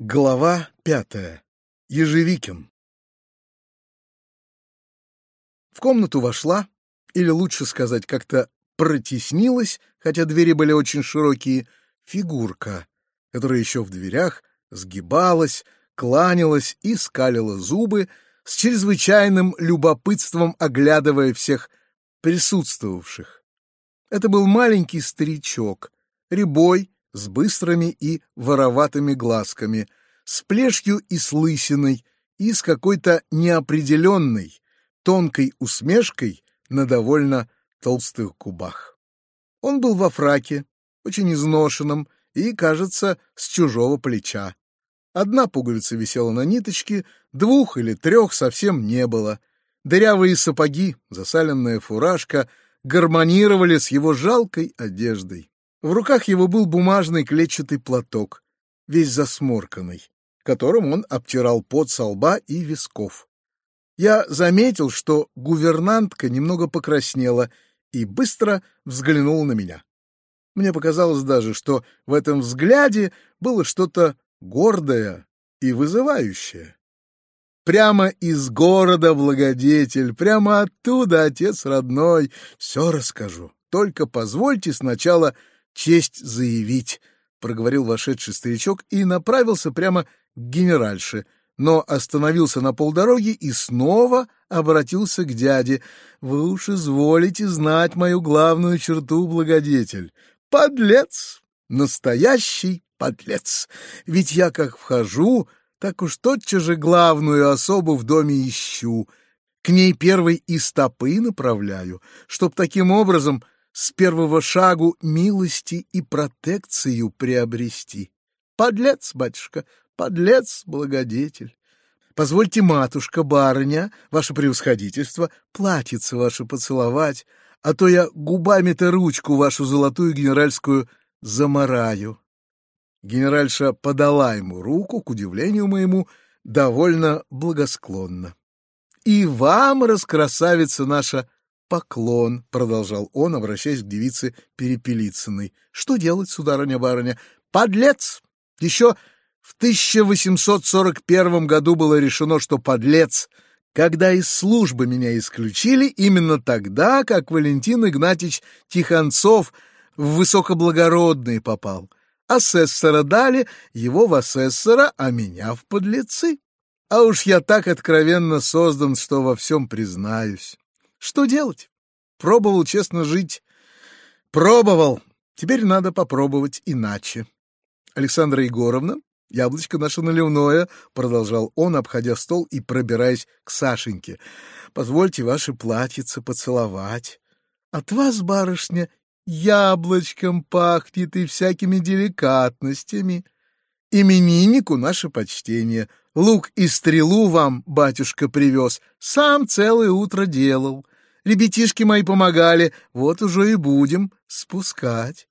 Глава пятая. Ежевикин. В комнату вошла, или лучше сказать, как-то протеснилась, хотя двери были очень широкие, фигурка, которая еще в дверях сгибалась, кланялась и скалила зубы, с чрезвычайным любопытством оглядывая всех присутствовавших. Это был маленький старичок, рябой, с быстрыми и вороватыми глазками, с плешью и с лысиной, и с какой-то неопределенной, тонкой усмешкой на довольно толстых губах. Он был во фраке, очень изношенном и, кажется, с чужого плеча. Одна пуговица висела на ниточке, двух или трех совсем не было. Дырявые сапоги, засаленная фуражка гармонировали с его жалкой одеждой. В руках его был бумажный клетчатый платок, весь засморканный, которым он обтирал пот со лба и висков. Я заметил, что гувернантка немного покраснела и быстро взглянула на меня. Мне показалось даже, что в этом взгляде было что-то гордое и вызывающее. Прямо из города, благодетель, прямо оттуда, отец родной, все расскажу. Только позвольте сначала честь заявить, — проговорил вошедший старичок и направился прямо к генеральше, но остановился на полдороги и снова обратился к дяде. — Вы уж изволите знать мою главную черту, благодетель. Подлец! Настоящий подлец! Ведь я как вхожу, так уж тотчас же главную особу в доме ищу, к ней первой и стопы направляю, чтоб таким образом с первого шагу милости и протекцию приобрести. Подлец, батюшка, подлец, благодетель. Позвольте, матушка, барыня, ваше превосходительство, платьице ваше поцеловать, а то я губами-то ручку вашу золотую генеральскую замараю. Генеральша подала ему руку, к удивлению моему, довольно благосклонно. — И вам, раскрасавица наша, поклон, — продолжал он, обращаясь к девице Перепелицыной. — Что делать, сударыня-барыня? Подлец! Еще в 1841 году было решено, что подлец, когда из службы меня исключили, именно тогда, как Валентин Игнатьич Тихонцов в высокоблагородный попал. Асессора дали, его в асессора, а меня в подлецы. А уж я так откровенно создан, что во всем признаюсь. Что делать? Пробовал честно жить. Пробовал. Теперь надо попробовать иначе. Александра Егоровна, яблочко наше наливное, продолжал он, обходя стол и пробираясь к Сашеньке. Позвольте ваше платьице поцеловать. От вас, барышня, яблочком пахнет и всякими деликатностями. Имениннику наше почтение. Лук и стрелу вам батюшка привез, сам целое утро делал. Ребятишки мои помогали, вот уже и будем спускать.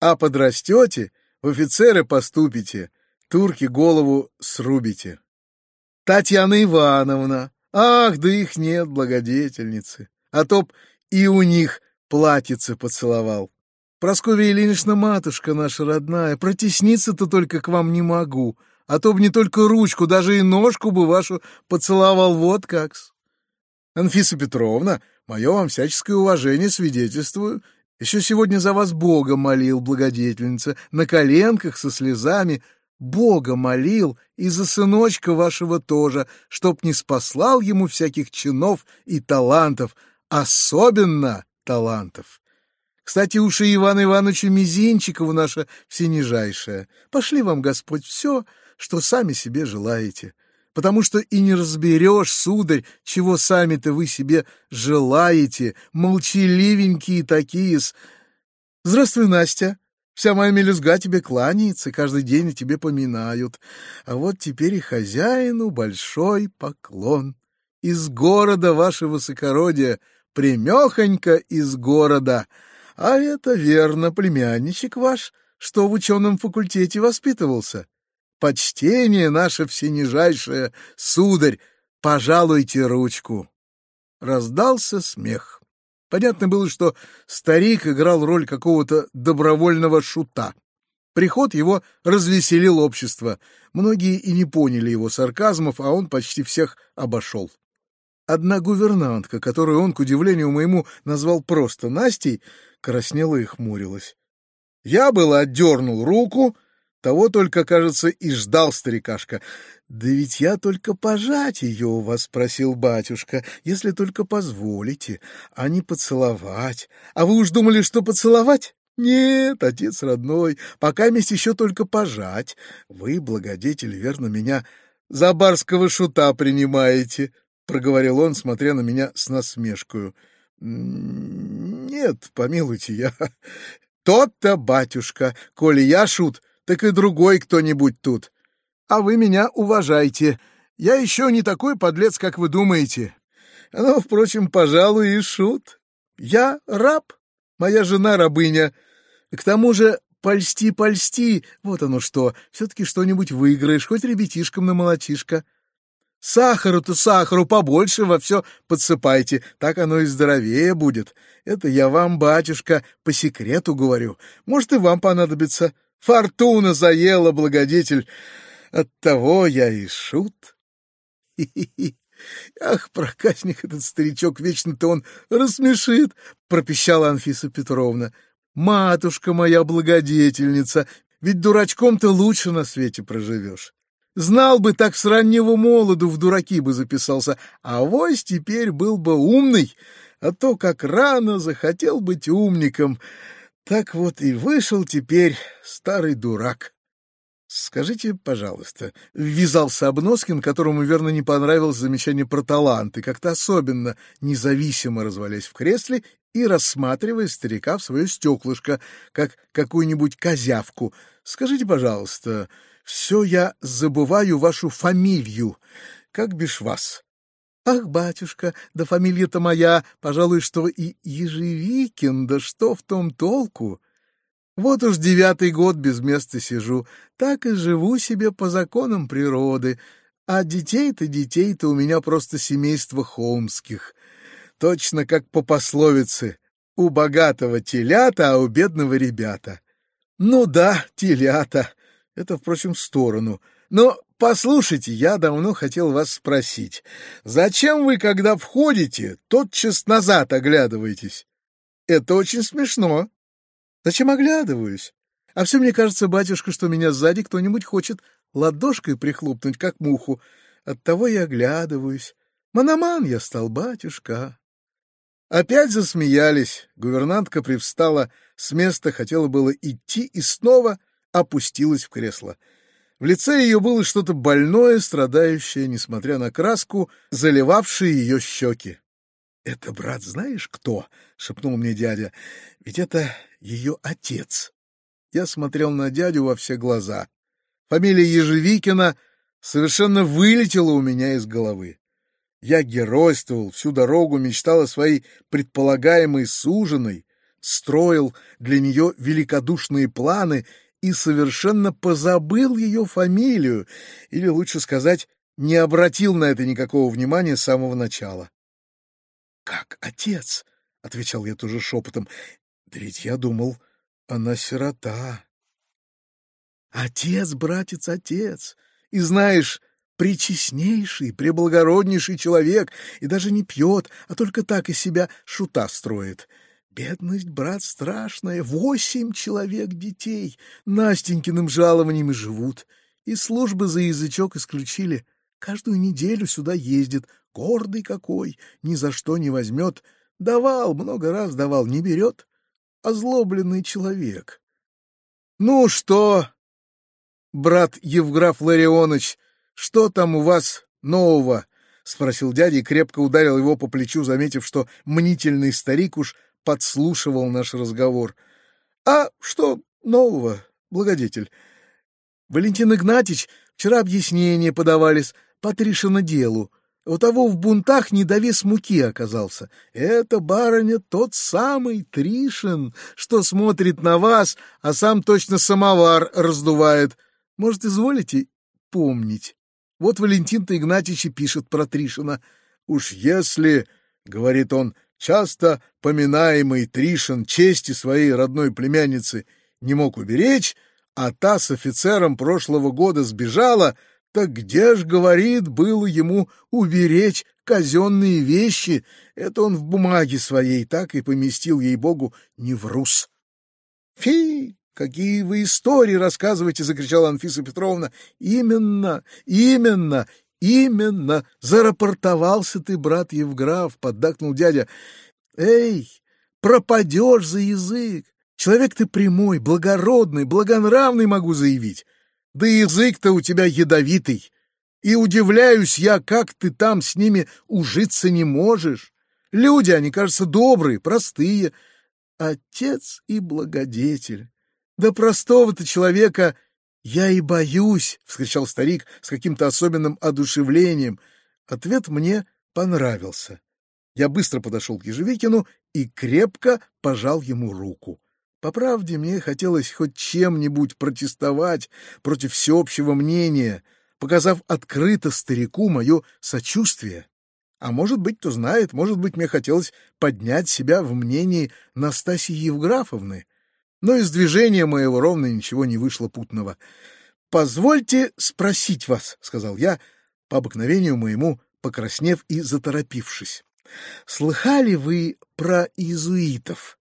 А подрастете, в офицеры поступите, турки голову срубите. Татьяна Ивановна, ах, да их нет, благодетельницы, а то б и у них платьице поцеловал. Прасковья Ильинична, матушка наша родная, протесниться-то только к вам не могу, а то б не только ручку, даже и ножку бы вашу поцеловал, вот как-с. Анфиса Петровна, мое вам всяческое уважение свидетельствую. Еще сегодня за вас Бога молил, благодетельница, на коленках со слезами. Бога молил и за сыночка вашего тоже, чтоб не спаслал ему всяких чинов и талантов, особенно талантов. Кстати, уши Ивана Ивановича Мизинчикова наша всенижайшая. Пошли вам, Господь, все, что сами себе желаете. Потому что и не разберешь, сударь, чего сами-то вы себе желаете, молчаливенькие такие -с. Здравствуй, Настя. Вся моя мелюзга тебе кланяется, каждый день и тебе поминают. А вот теперь и хозяину большой поклон. Из города, ваше высокородие, примехонько из города. А это верно, племянничек ваш, что в ученом факультете воспитывался. Почтение наше всенижайшее, сударь, пожалуйте ручку. Раздался смех. Понятно было, что старик играл роль какого-то добровольного шута. Приход его развеселил общество. Многие и не поняли его сарказмов, а он почти всех обошел. Одна гувернантка, которую он, к удивлению моему, назвал просто Настей, краснела и хмурилась. Я было отдернул руку, того только, кажется, и ждал старикашка. «Да ведь я только пожать ее у вас спросил батюшка, если только позволите, а не поцеловать. А вы уж думали, что поцеловать?» «Нет, отец родной, пока месть еще только пожать. Вы, благодетель, верно меня за барского шута принимаете», — проговорил он, смотря на меня с насмешкою. «Нет, помилуйте, я...» «Тот-то, батюшка, коли я шут, так и другой кто-нибудь тут. А вы меня уважайте. Я еще не такой подлец, как вы думаете. Но, впрочем, пожалуй, и шут. Я раб, моя жена рабыня. К тому же польсти, польсти, вот оно что, все-таки что-нибудь выиграешь, хоть ребятишкам на молотишко». Сахару-то сахару побольше во все подсыпайте, так оно и здоровее будет. Это я вам, батюшка, по секрету говорю. Может, и вам понадобится. Фортуна заела, благодетель. Оттого я и шут. Ах, проказник этот старичок, вечно-то он рассмешит, пропищала Анфиса Петровна. Матушка моя благодетельница, ведь дурачком ты лучше на свете проживешь. Знал бы, так с раннего молоду в дураки бы записался, а вось теперь был бы умный, а то как рано захотел быть умником. Так вот и вышел теперь старый дурак. Скажите, пожалуйста, ввязался Обноскин, которому, верно, не понравилось замечание про таланты, как-то особенно независимо развалясь в кресле и рассматривая старика в свое стеклышко, как какую-нибудь козявку. Скажите, пожалуйста, все я забываю вашу фамилию. Как бишь вас? Ах, батюшка, да фамилия-то моя, пожалуй, что и Ежевикин, да что в том толку? Вот уж девятый год без места сижу, так и живу себе по законам природы, а детей-то, детей-то у меня просто семейство холмских. Точно как по пословице «У богатого телята, а у бедного ребята». Ну да, телята. Это, впрочем, в сторону. Но послушайте, я давно хотел вас спросить. Зачем вы, когда входите, тотчас назад оглядываетесь? Это очень смешно. Зачем оглядываюсь? А все мне кажется, батюшка, что меня сзади кто-нибудь хочет ладошкой прихлопнуть, как муху. Оттого я оглядываюсь. Мономан я стал, батюшка. Опять засмеялись. Гувернантка привстала с места, хотела было идти и снова — опустилась в кресло. В лице ее было что-то больное, страдающее, несмотря на краску, заливавшее ее щеки. — Это, брат, знаешь кто? — шепнул мне дядя. — Ведь это ее отец. Я смотрел на дядю во все глаза. Фамилия Ежевикина совершенно вылетела у меня из головы. Я геройствовал, всю дорогу мечтал о своей предполагаемой суженой, строил для нее великодушные планы и совершенно позабыл ее фамилию, или, лучше сказать, не обратил на это никакого внимания с самого начала. — Как отец? — отвечал я тоже шепотом. — Да ведь я думал, она сирота. — Отец, братец, отец. И знаешь, причестнейший, преблагороднейший человек, и даже не пьет, а только так из себя шута строит. Бедность, брат, страшная. Восемь человек детей Настенькиным жалованием живут. И службы за язычок исключили. Каждую неделю сюда ездит. Гордый какой, ни за что не возьмет. Давал, много раз давал, не берет. Озлобленный человек. Ну что, брат Евграф Ларионович, что там у вас нового? — спросил дядя и крепко ударил его по плечу, заметив, что мнительный старик уж подслушивал наш разговор. «А что нового, благодетель?» «Валентин Игнатьич вчера объяснения подавались по Тришина делу. У того в бунтах недовес муки оказался. Это, барыня, тот самый Тришин, что смотрит на вас, а сам точно самовар раздувает. Может, изволите помнить? Вот Валентин-то Игнатьич и пишет про Тришина. Уж если, — говорит он, часто поминаемый Тришин чести своей родной племянницы не мог уберечь, а та с офицером прошлого года сбежала, так где ж, говорит, было ему уберечь казенные вещи? Это он в бумаге своей так и поместил, ей-богу, не в рус. Фи! Какие вы истории рассказываете, закричала Анфиса Петровна. Именно, именно, именно, зарапортовался ты, брат Евграф, поддакнул дядя. Эй, пропадешь за язык. Человек ты прямой, благородный, благонравный, могу заявить. Да язык-то у тебя ядовитый. И удивляюсь я, как ты там с ними ужиться не можешь. Люди, они, кажется, добрые, простые. Отец и благодетель. Да простого-то человека я и боюсь, — вскричал старик с каким-то особенным одушевлением. Ответ мне понравился. Я быстро подошел к Ежевикину и крепко пожал ему руку. По правде, мне хотелось хоть чем-нибудь протестовать против всеобщего мнения, показав открыто старику мое сочувствие. А может быть, кто знает, может быть, мне хотелось поднять себя в мнении Настасьи Евграфовны. Но из движения моего ровно ничего не вышло путного. «Позвольте спросить вас», — сказал я, по обыкновению моему, покраснев и заторопившись. «Слыхали вы про иезуитов?»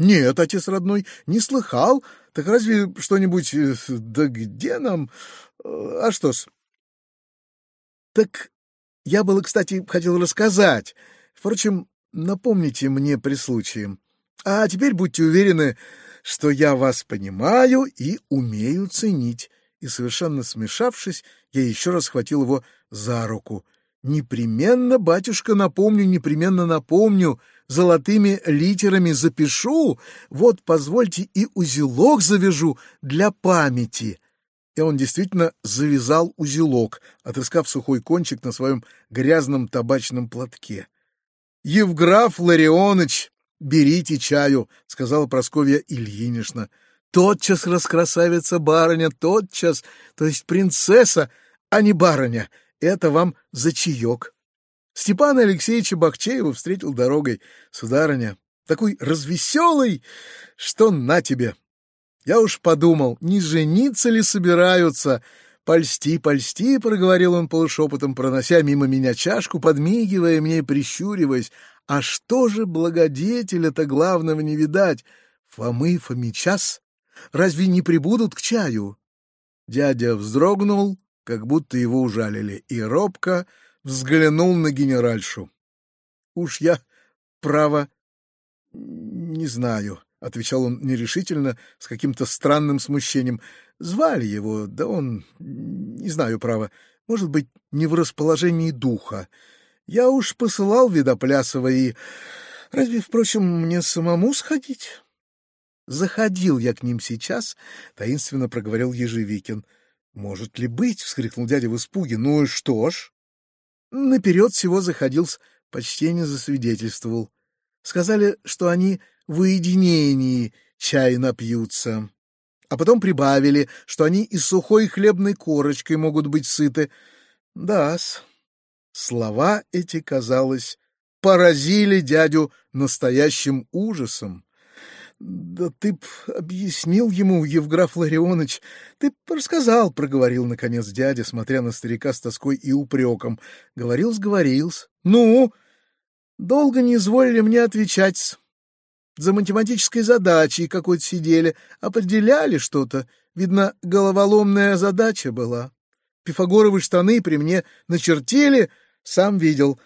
Нет, отец родной, не слыхал. Так разве что-нибудь... Э, да где нам... Э, а что-с? Так я было, кстати, хотел рассказать. Впрочем, напомните мне при случае. А теперь будьте уверены, что я вас понимаю и умею ценить. И совершенно смешавшись, я еще раз схватил его за руку. Непременно, батюшка, напомню, непременно напомню, золотыми литерами запишу, вот, позвольте, и узелок завяжу для памяти». И он действительно завязал узелок, отыскав сухой кончик на своем грязном табачном платке. «Евграф Ларионыч, берите чаю», — сказала Просковья Ильинична. «Тотчас раскрасавица барыня, тотчас, то есть принцесса, а не барыня. Это вам за чаек». Степана Алексеевича Бахчеева встретил дорогой. Сударыня, такой развеселый, что на тебе. Я уж подумал, не жениться ли собираются. «Польсти, польсти», — проговорил он полушепотом, пронося мимо меня чашку, подмигивая мне и прищуриваясь. «А что же благодетеля-то главного не видать? Фомы Фомичас? Разве не прибудут к чаю?» Дядя вздрогнул, как будто его ужалили, и робко взглянул на генеральшу. — Уж я, право, не знаю, — отвечал он нерешительно, с каким-то странным смущением. Звали его, да он, не знаю, право, может быть, не в расположении духа. Я уж посылал Видоплясова и... Разве, впрочем, мне самому сходить? Заходил я к ним сейчас, — таинственно проговорил Ежевикин. — Может ли быть? — вскрикнул дядя в испуге. — Ну и что ж? Наперед всего заходился, почти не засвидетельствовал. Сказали, что они в уединении чай напьются. А потом прибавили, что они и сухой хлебной корочкой могут быть сыты. Да-с. Слова эти, казалось, поразили дядю настоящим ужасом. Да ты б объяснил ему, Евграф Ларионович, ты б рассказал, — проговорил, наконец, дядя, смотря на старика с тоской и упреком. Говорил, сговорился. Ну? Долго не изволили мне отвечать. За математической задачей какой-то сидели, определяли что-то. Видно, головоломная задача была. Пифагоровы штаны при мне начертили, сам видел,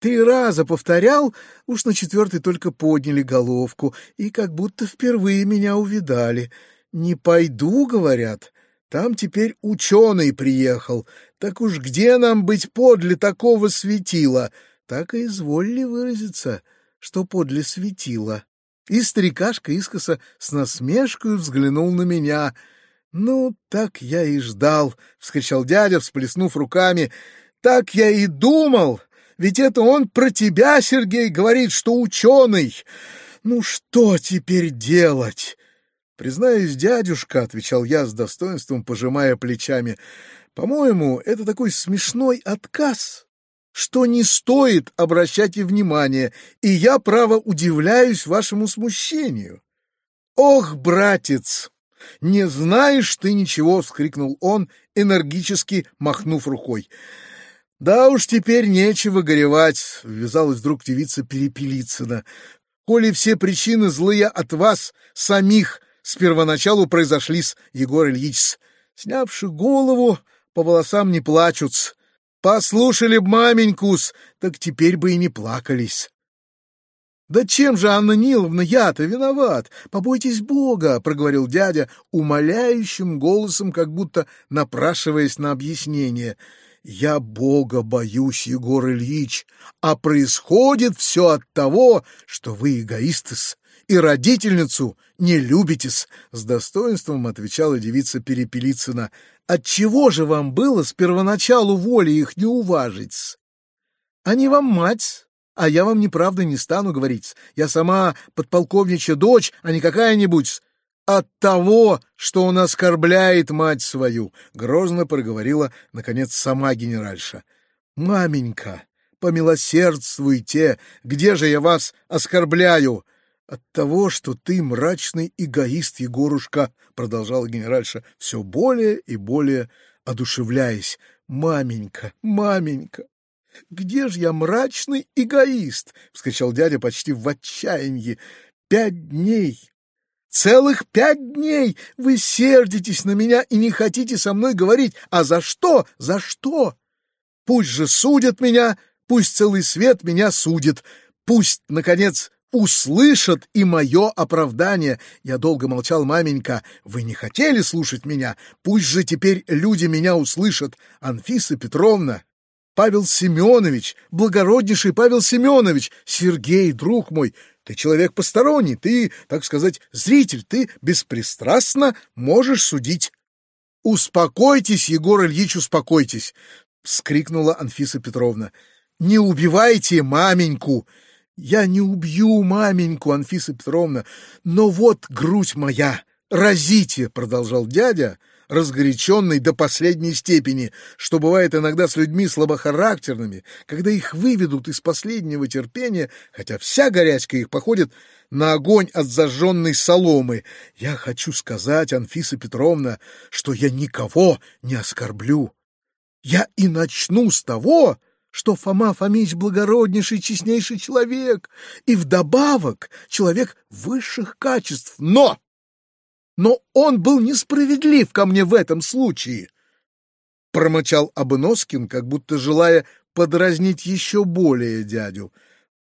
Три раза повторял, уж на четвертый только подняли головку, и как будто впервые меня увидали. «Не пойду», — говорят, — «там теперь ученый приехал. Так уж где нам быть подле такого светила?» Так и изволили выразиться, что подле светила. И старикашка искоса с насмешкой взглянул на меня. «Ну, так я и ждал», — вскричал дядя, всплеснув руками. «Так я и думал!» Ведь это он про тебя, Сергей, говорит, что ученый. Ну что теперь делать? Признаюсь, дядюшка, — отвечал я с достоинством, пожимая плечами, — по-моему, это такой смешной отказ, что не стоит обращать и внимание, и я, право, удивляюсь вашему смущению. Ох, братец! «Не знаешь ты ничего!» — вскрикнул он, энергически махнув рукой. «Да уж теперь нечего горевать», — ввязалась вдруг девица Перепелицына. «Коли все причины злые от вас самих с первоначалу произошли с Егор Ильич, снявши голову, по волосам не плачут. Послушали б маменькус, так теперь бы и не плакались». «Да чем же, Анна Ниловна, я-то виноват? Побойтесь Бога!» — проговорил дядя умоляющим голосом, как будто напрашиваясь на объяснение. «Я Бога боюсь, Егор Ильич, а происходит все от того, что вы эгоистыс и родительницу не любитесь», — с достоинством отвечала девица Перепелицына. «Отчего же вам было с первоначалу воли их не уважить? Они вам мать, а я вам неправда не стану говорить. Я сама подполковничья дочь, а не какая-нибудь от того, что он оскорбляет мать свою, — грозно проговорила, наконец, сама генеральша. — Маменька, помилосердствуйте, где же я вас оскорбляю? — От того, что ты мрачный эгоист, Егорушка, — продолжала генеральша, все более и более одушевляясь. — Маменька, маменька, где же я мрачный эгоист? — вскричал дядя почти в отчаянии. — Пять дней! Целых пять дней вы сердитесь на меня и не хотите со мной говорить. А за что? За что? Пусть же судят меня, пусть целый свет меня судит. Пусть, наконец, услышат и мое оправдание. Я долго молчал, маменька. Вы не хотели слушать меня? Пусть же теперь люди меня услышат. Анфиса Петровна, Павел Семенович, благороднейший Павел Семенович, Сергей, друг мой, ты человек посторонний, ты, так сказать, зритель, ты беспристрастно можешь судить. — Успокойтесь, Егор Ильич, успокойтесь! — вскрикнула Анфиса Петровна. — Не убивайте маменьку! Я не убью маменьку, Анфиса Петровна, но вот грудь моя, разите, — продолжал дядя, — разгоряченный до последней степени, что бывает иногда с людьми слабохарактерными, когда их выведут из последнего терпения, хотя вся горячка их походит на огонь от зажженной соломы. Я хочу сказать, Анфиса Петровна, что я никого не оскорблю. Я и начну с того, что Фома Фомич благороднейший, честнейший человек, и вдобавок человек высших качеств. Но но он был несправедлив ко мне в этом случае. Промычал Абыноскин, как будто желая подразнить еще более дядю.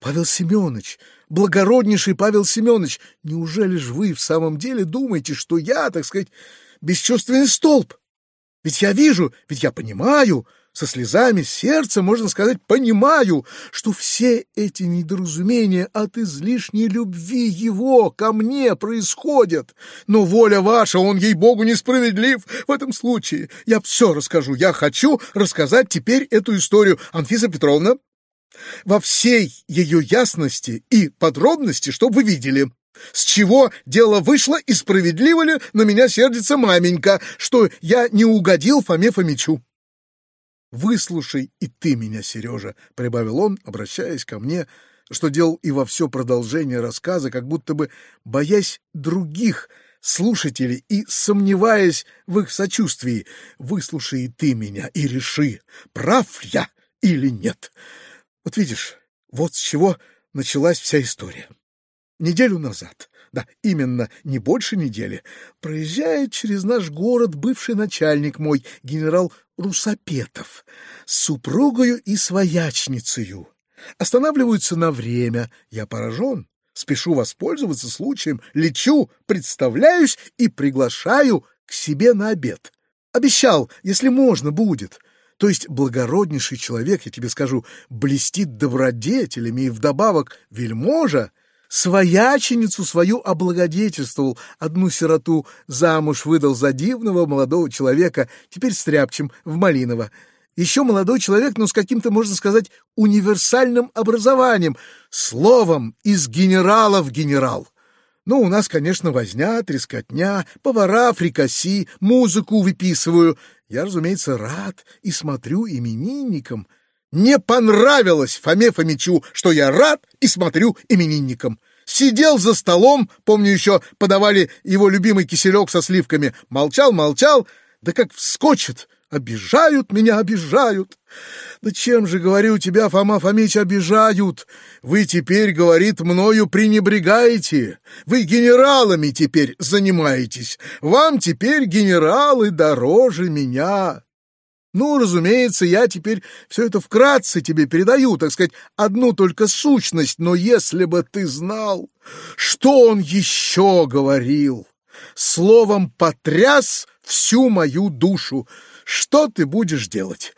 Павел Семенович, благороднейший Павел Семенович, неужели ж вы в самом деле думаете, что я, так сказать, бесчувственный столб? Ведь я вижу, ведь я понимаю, со слезами сердца, можно сказать, понимаю, что все эти недоразумения от излишней любви его ко мне происходят. Но воля ваша, он, ей-богу, несправедлив в этом случае. Я все расскажу. Я хочу рассказать теперь эту историю. Анфиса Петровна, во всей ее ясности и подробности, чтобы вы видели. С чего дело вышло и справедливо ли на меня сердится маменька, что я не угодил Фоме Фомичу? Выслушай и ты меня, Сережа, — прибавил он, обращаясь ко мне, что делал и во все продолжение рассказа, как будто бы боясь других слушателей и сомневаясь в их сочувствии. Выслушай и ты меня и реши, прав я или нет. Вот видишь, вот с чего началась вся история. Неделю назад да, именно, не больше недели, проезжает через наш город бывший начальник мой, генерал Русопетов, с супругою и своячницею. Останавливаются на время, я поражен, спешу воспользоваться случаем, лечу, представляюсь и приглашаю к себе на обед. Обещал, если можно будет. То есть благороднейший человек, я тебе скажу, блестит добродетелями и вдобавок вельможа, свояченицу свою облагодетельствовал, одну сироту замуж выдал за дивного молодого человека, теперь стряпчем в Малиново. Еще молодой человек, но с каким-то, можно сказать, универсальным образованием, словом, из генерала в генерал. Ну, у нас, конечно, возня, трескотня, повара, фрикаси, музыку выписываю. Я, разумеется, рад и смотрю именинникам, не понравилось Фоме Фомичу, что я рад и смотрю именинникам. Сидел за столом, помню, еще подавали его любимый киселек со сливками. Молчал, молчал, да как вскочит. Обижают меня, обижают. Да чем же, говорю, тебя, Фома Фомич, обижают? Вы теперь, говорит, мною пренебрегаете. Вы генералами теперь занимаетесь. Вам теперь генералы дороже меня. Ну, разумеется, я теперь все это вкратце тебе передаю, так сказать, одну только сущность, но если бы ты знал, что он еще говорил, словом потряс всю мою душу, что ты будешь делать?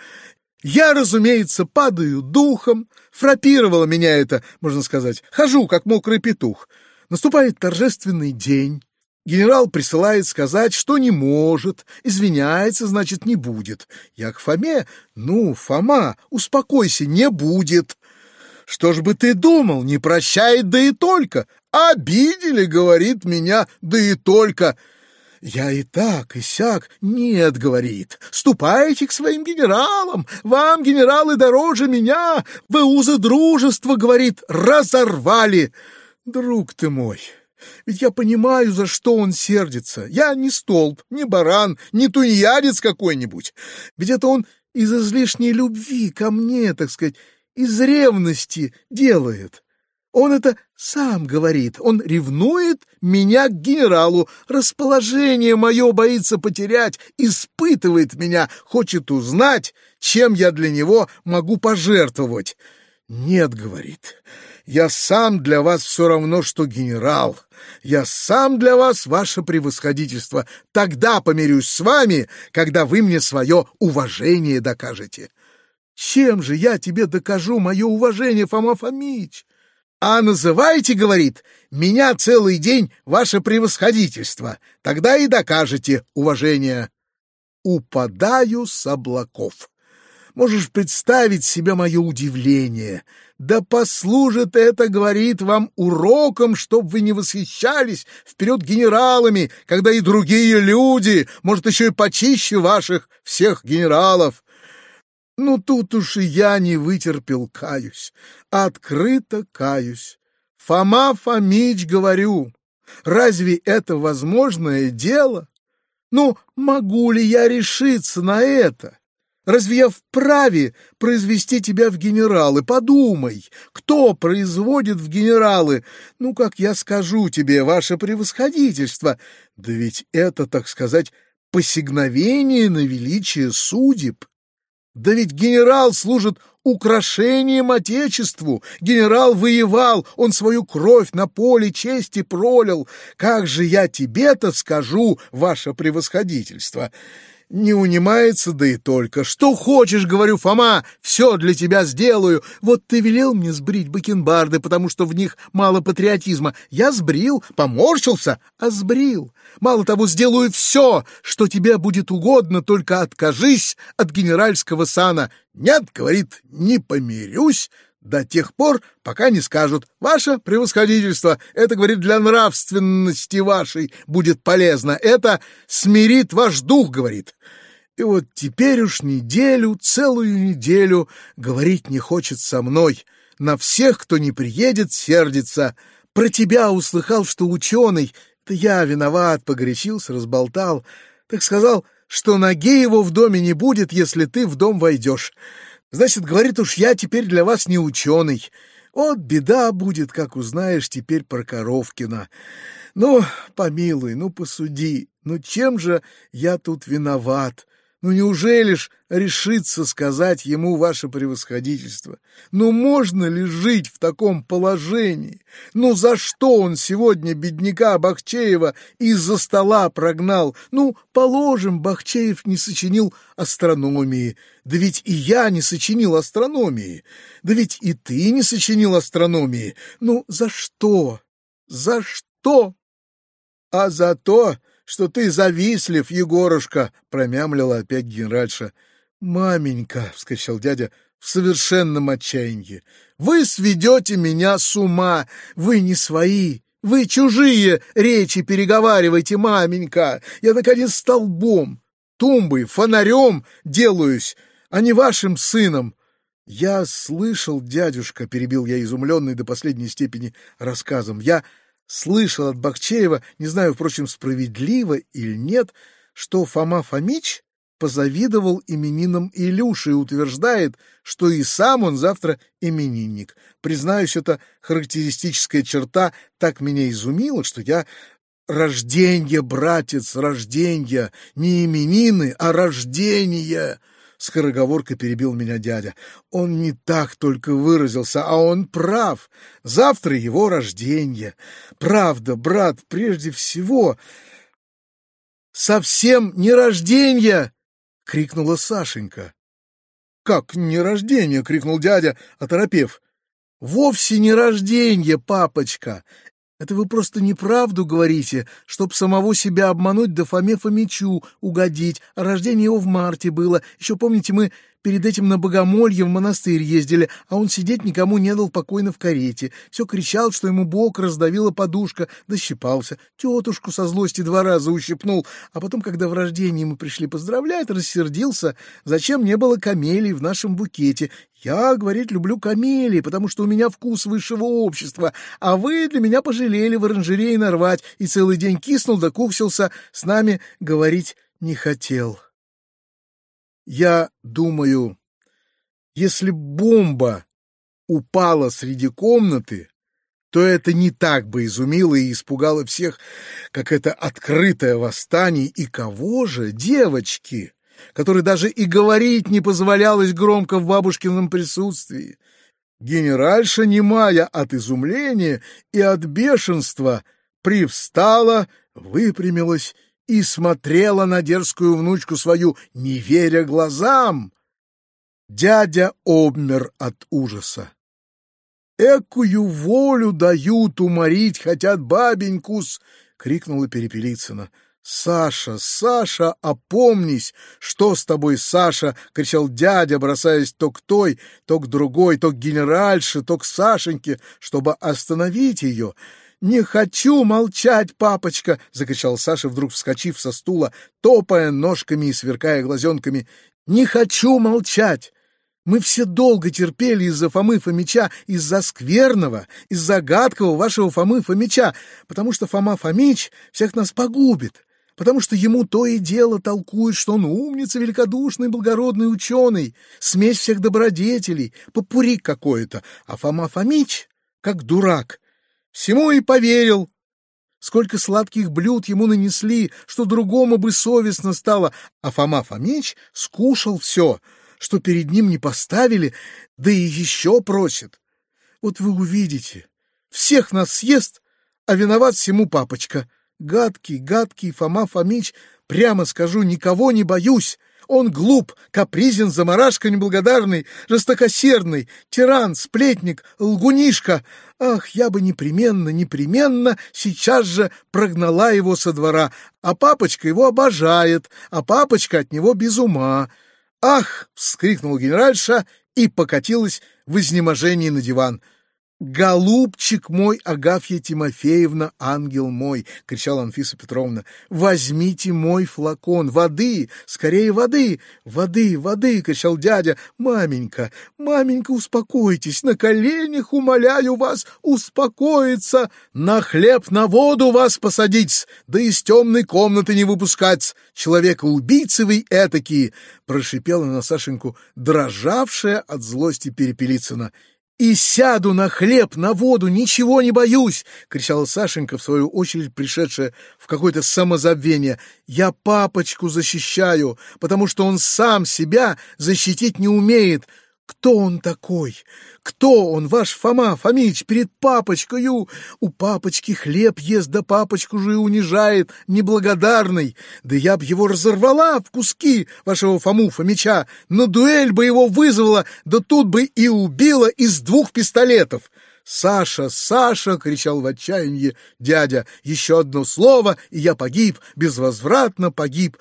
Я, разумеется, падаю духом, фрапировало меня это, можно сказать, хожу, как мокрый петух. Наступает торжественный день, Генерал присылает сказать, что не может, извиняется, значит, не будет. Я к Фоме, ну, Фома, успокойся, не будет. Что ж бы ты думал, не прощает, да и только. Обидели, говорит меня, да и только. Я и так, и сяк. Нет, говорит, ступайте к своим генералам. Вам, генералы, дороже меня. Вы узы дружества, говорит, разорвали. Друг ты мой, ведь я понимаю, за что он сердится. Я не столб, не баран, не тунеядец какой-нибудь. Ведь это он из излишней любви ко мне, так сказать, из ревности делает. Он это сам говорит. Он ревнует меня к генералу, расположение мое боится потерять, испытывает меня, хочет узнать, чем я для него могу пожертвовать. «Нет», — говорит, — «я сам для вас все равно, что генерал. Я сам для вас ваше превосходительство. Тогда помирюсь с вами, когда вы мне свое уважение докажете». «Чем же я тебе докажу мое уважение, Фома Фомич?» «А называйте, — говорит, — меня целый день ваше превосходительство. Тогда и докажете уважение». «Упадаю с облаков». Можешь представить себе мое удивление. Да послужит это, говорит вам, уроком, чтоб вы не восхищались вперед генералами, когда и другие люди, может, еще и почище ваших всех генералов. Ну, тут уж и я не вытерпел, каюсь, открыто каюсь. Фома Фомич, говорю, разве это возможное дело? Ну, могу ли я решиться на это? Разве я вправе произвести тебя в генералы? Подумай, кто производит в генералы? Ну, как я скажу тебе, ваше превосходительство. Да ведь это, так сказать, посигновение на величие судеб. Да ведь генерал служит украшением Отечеству. Генерал воевал, он свою кровь на поле чести пролил. Как же я тебе-то скажу, ваше превосходительство?» Не унимается, да и только. Что хочешь, говорю, Фома, все для тебя сделаю. Вот ты велел мне сбрить бакенбарды, потому что в них мало патриотизма. Я сбрил, поморщился, а сбрил. Мало того, сделаю все, что тебе будет угодно, только откажись от генеральского сана. Нет, говорит, не помирюсь, до тех пор, пока не скажут «Ваше превосходительство, это, говорит, для нравственности вашей будет полезно, это смирит ваш дух», — говорит. И вот теперь уж неделю, целую неделю говорить не хочет со мной. На всех, кто не приедет, сердится. Про тебя услыхал, что ученый. Это я виноват, погорячился, разболтал. Так сказал, что ноги его в доме не будет, если ты в дом войдешь. Значит, говорит уж, я теперь для вас не ученый. Вот беда будет, как узнаешь теперь про Коровкина. Ну, помилуй, ну посуди, ну чем же я тут виноват? Ну неужели ж решиться сказать ему ваше превосходительство? Ну можно ли жить в таком положении? Ну за что он сегодня бедняка Бахчеева из-за стола прогнал? Ну, положим, Бахчеев не сочинил астрономии. Да ведь и я не сочинил астрономии. Да ведь и ты не сочинил астрономии. Ну за что? За что? А за то, что ты завистлив, Егорушка, — промямлила опять генеральша. — Маменька, — вскричал дядя в совершенном отчаянии, — вы сведете меня с ума, вы не свои, вы чужие речи переговариваете, маменька. Я, наконец, столбом, тумбой, фонарем делаюсь, а не вашим сыном. «Я слышал, дядюшка», — перебил я изумленный до последней степени рассказом, «я слышал от Бахчеева, не знаю, впрочем, справедливо или нет, что Фома Фомич позавидовал именинам Илюши и утверждает, что и сам он завтра именинник. Признаюсь, эта характеристическая черта так меня изумила, что я Рожденье, братец, рожденье, не именины, а рождение. Скороговоркой перебил меня дядя. Он не так только выразился, а он прав. Завтра его рождение. Правда, брат, прежде всего... Совсем не рождение! крикнула Сашенька. Как не рождение? крикнул дядя, оторопев. Вовсе не рождение, папочка. Это вы просто неправду говорите, чтоб самого себя обмануть да Фоме Фомичу угодить. Рождение его в марте было. Еще помните, мы Перед этим на Богомолье в монастырь ездили, а он сидеть никому не дал покойно в карете. Все кричал, что ему бок раздавила подушка, дощипался. Тетушку со злости два раза ущипнул, а потом, когда в рождении мы пришли поздравлять, рассердился, зачем не было камелий в нашем букете. Я, говорит, люблю камелии, потому что у меня вкус высшего общества, а вы для меня пожалели в оранжерее нарвать, и целый день киснул да куксился, с нами говорить не хотел. Я думаю, если бомба упала среди комнаты, то это не так бы изумило и испугало всех, как это открытое восстание. И кого же, девочки, которые даже и говорить не позволялось громко в бабушкином присутствии. Генеральша, немая от изумления и от бешенства, привстала, выпрямилась и смотрела на дерзкую внучку свою, не веря глазам. Дядя обмер от ужаса. «Экую волю дают, уморить хотят бабенькус!» — крикнула Перепелицына. «Саша, Саша, опомнись! Что с тобой, Саша?» — кричал дядя, бросаясь то к той, то к другой, то к генеральше, то к Сашеньке, чтобы остановить ее. «Не хочу молчать, папочка!» — закричал Саша, вдруг вскочив со стула, топая ножками и сверкая глазенками. «Не хочу молчать! Мы все долго терпели из-за Фомы Фомича, из-за скверного, из-за гадкого вашего Фомы Фомича, потому что Фома Фомич всех нас погубит, потому что ему то и дело толкует, что он умница, великодушный, благородный ученый, смесь всех добродетелей, попурик какой-то, а Фома Фомич, как дурак, Всему и поверил. Сколько сладких блюд ему нанесли, что другому бы совестно стало, а Фома Фомич скушал все, что перед ним не поставили, да и еще просит. Вот вы увидите, всех нас съест, а виноват всему папочка. Гадкий, гадкий Фома Фомич, прямо скажу, никого не боюсь. Он глуп, капризен, заморашка неблагодарный, жестокосердный, тиран, сплетник, лгунишка. Ах, я бы непременно, непременно сейчас же прогнала его со двора, а папочка его обожает, а папочка от него без ума. «Ах!» — вскрикнул генеральша и покатилась в изнеможении на диван — «Голубчик мой, Агафья Тимофеевна, ангел мой!» — кричала Анфиса Петровна. «Возьмите мой флакон! Воды! Скорее воды! Воды! Воды!» — кричал дядя. «Маменька! Маменька, успокойтесь! На коленях умоляю вас успокоиться! На хлеб, на воду вас посадить! Да из темной комнаты не выпускать! Человека-убийцы вы этакие!» — прошипела на Сашеньку, дрожавшая от злости Перепелицына. «И сяду на хлеб, на воду, ничего не боюсь!» — кричала Сашенька, в свою очередь пришедшая в какое-то самозабвение. «Я папочку защищаю, потому что он сам себя защитить не умеет. Кто он такой? Кто он, ваш Фома Фомич, перед папочкою? У папочки хлеб ест, да папочку же и унижает, неблагодарный. Да я б его разорвала в куски, вашего Фому Фомича, на дуэль бы его вызвала, да тут бы и убила из двух пистолетов. «Саша, Саша!» — кричал в отчаянии дядя. «Еще одно слово, и я погиб, безвозвратно погиб.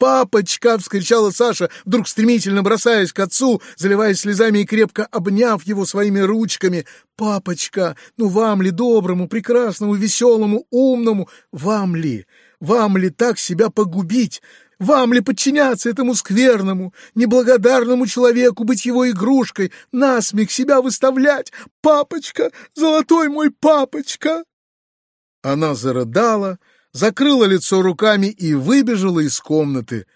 «Папочка!» — вскричала Саша, вдруг стремительно бросаясь к отцу, заливаясь слезами и крепко обняв его своими ручками. «Папочка! Ну вам ли, доброму, прекрасному, веселому, умному, вам ли? Вам ли так себя погубить? Вам ли подчиняться этому скверному, неблагодарному человеку, быть его игрушкой, насмех себя выставлять? Папочка, золотой мой папочка!» Она зарыдала, закрыла лицо руками и выбежала из комнаты,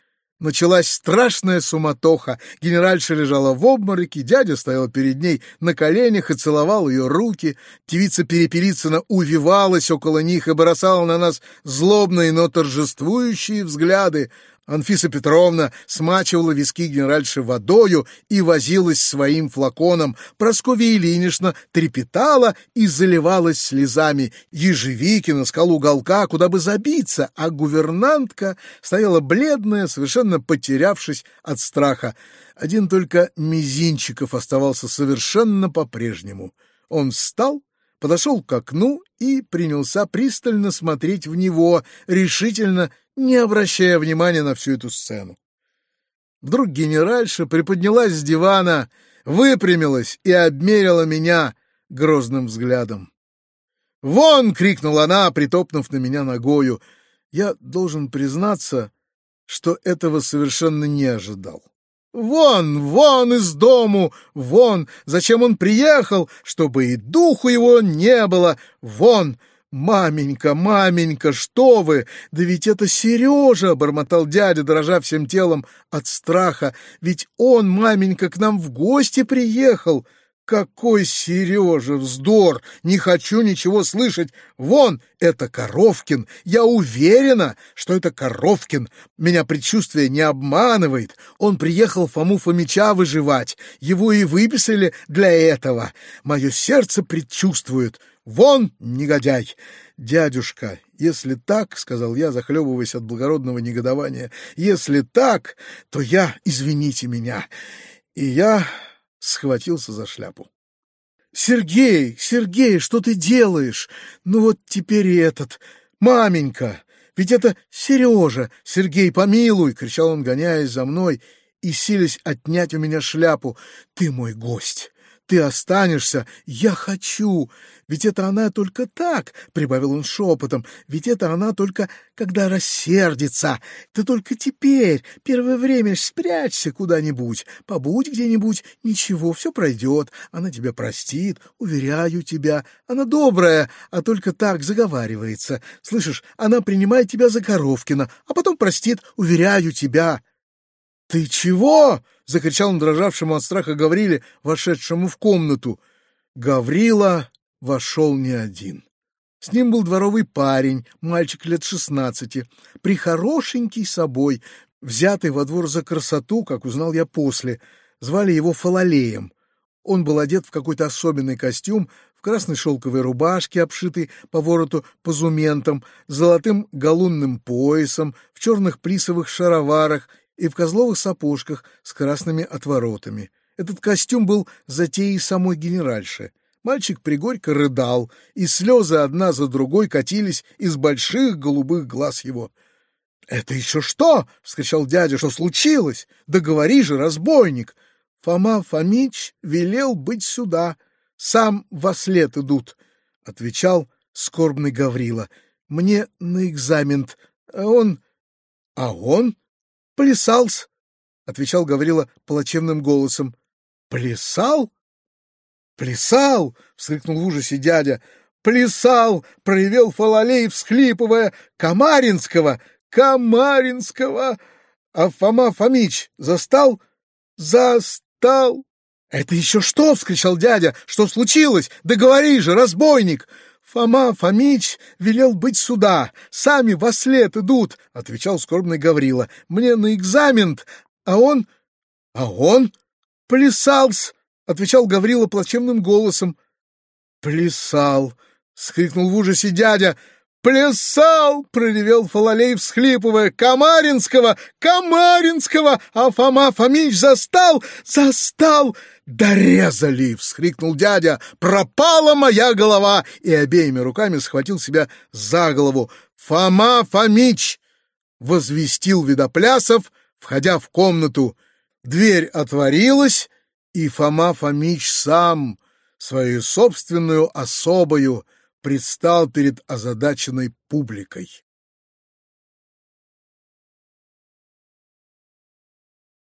Началась страшная суматоха. Генеральша лежала в обмороке, дядя стоял перед ней на коленях и целовал ее руки. Девица Перепелицына увивалась около них и бросала на нас злобные, но торжествующие взгляды. Анфиса Петровна смачивала виски генеральши водою и возилась своим флаконом. Прасковья Ильинична трепетала и заливалась слезами. Ежевикина скал уголка, куда бы забиться, а гувернантка стояла бледная, совершенно потерявшись от страха. Один только Мизинчиков оставался совершенно по-прежнему. Он встал, подошел к окну и принялся пристально смотреть в него, решительно не обращая внимания на всю эту сцену. Вдруг генеральша приподнялась с дивана, выпрямилась и обмерила меня грозным взглядом. «Вон!» — крикнула она, притопнув на меня ногою. Я должен признаться, что этого совершенно не ожидал. «Вон, вон из дому! Вон! Зачем он приехал? Чтобы и духу его не было! Вон!» «Маменька, маменька, что вы! Да ведь это Сережа!» — бормотал дядя, дрожа всем телом от страха. «Ведь он, маменька, к нам в гости приехал!» «Какой Сережа! Вздор! Не хочу ничего слышать! Вон, это Коровкин! Я уверена, что это Коровкин! Меня предчувствие не обманывает! Он приехал Фому Фомича выживать! Его и выписали для этого! Мое сердце предчувствует! Вон, негодяй! Дядюшка, если так, — сказал я, захлебываясь от благородного негодования, — если так, то я, извините меня, и я схватился за шляпу. «Сергей, Сергей, что ты делаешь? Ну вот теперь и этот. Маменька! Ведь это Сережа! Сергей, помилуй!» — кричал он, гоняясь за мной и силясь отнять у меня шляпу. «Ты мой гость! Ты останешься! Я хочу! Ведь это она только так!» — прибавил он шепотом. «Ведь это она только, когда рассердится! Ты только теперь, первое время, спрячься куда-нибудь, побудь где-нибудь, ничего, все пройдет, она тебя простит, уверяю тебя. Она добрая, а только так заговаривается. Слышишь, она принимает тебя за Коровкина, а потом простит, уверяю тебя». «Ты чего?» — закричал он дрожавшему от страха Гавриле, вошедшему в комнату. Гаврила вошел не один. С ним был дворовый парень, мальчик лет шестнадцати, прихорошенький собой, взятый во двор за красоту, как узнал я после. Звали его Фалалеем. Он был одет в какой-то особенный костюм, в красной шелковой рубашке, обшитой по вороту позументом, золотым галунным поясом, в черных плисовых шароварах и в козловых сапожках с красными отворотами. Этот костюм был затеей самой генеральши. Мальчик пригорько рыдал, и слезы одна за другой катились из больших голубых глаз его. — Это еще что? — вскричал дядя. — Что случилось? Да говори же, разбойник! Фома Фомич велел быть сюда. Сам во след идут, — отвечал скорбный Гаврила. — Мне на экзамен. А он... А он? Плясал-с, — отвечал Гаврила плачевным голосом. — Плясал? «Плясал!» — вскрикнул в ужасе дядя. «Плясал!» — проявил Фалалей, всхлипывая. «Камаринского! Камаринского!» А Фома Фомич застал? Застал! «Это еще что?» — вскричал дядя. «Что случилось? Да говори же, разбойник!» «Фома Фомич велел быть сюда. Сами во след идут», — отвечал скорбный Гаврила. «Мне на экзамен, а он...» «А он?» «Плясал-с!» — отвечал Гаврила плачевным голосом. «Плясал!» — скрикнул в ужасе дядя. «Плясал!» — проревел Фалалей, всхлипывая. «Камаринского! Камаринского! А Фома Фомич застал! Застал!» «Дорезали!» — всхрикнул дядя. «Пропала моя голова!» И обеими руками схватил себя за голову. «Фома Фомич!» — возвестил Видоплясов, входя в комнату. Дверь отворилась, и Фома Фомич сам, свою собственную особою, предстал перед озадаченной публикой.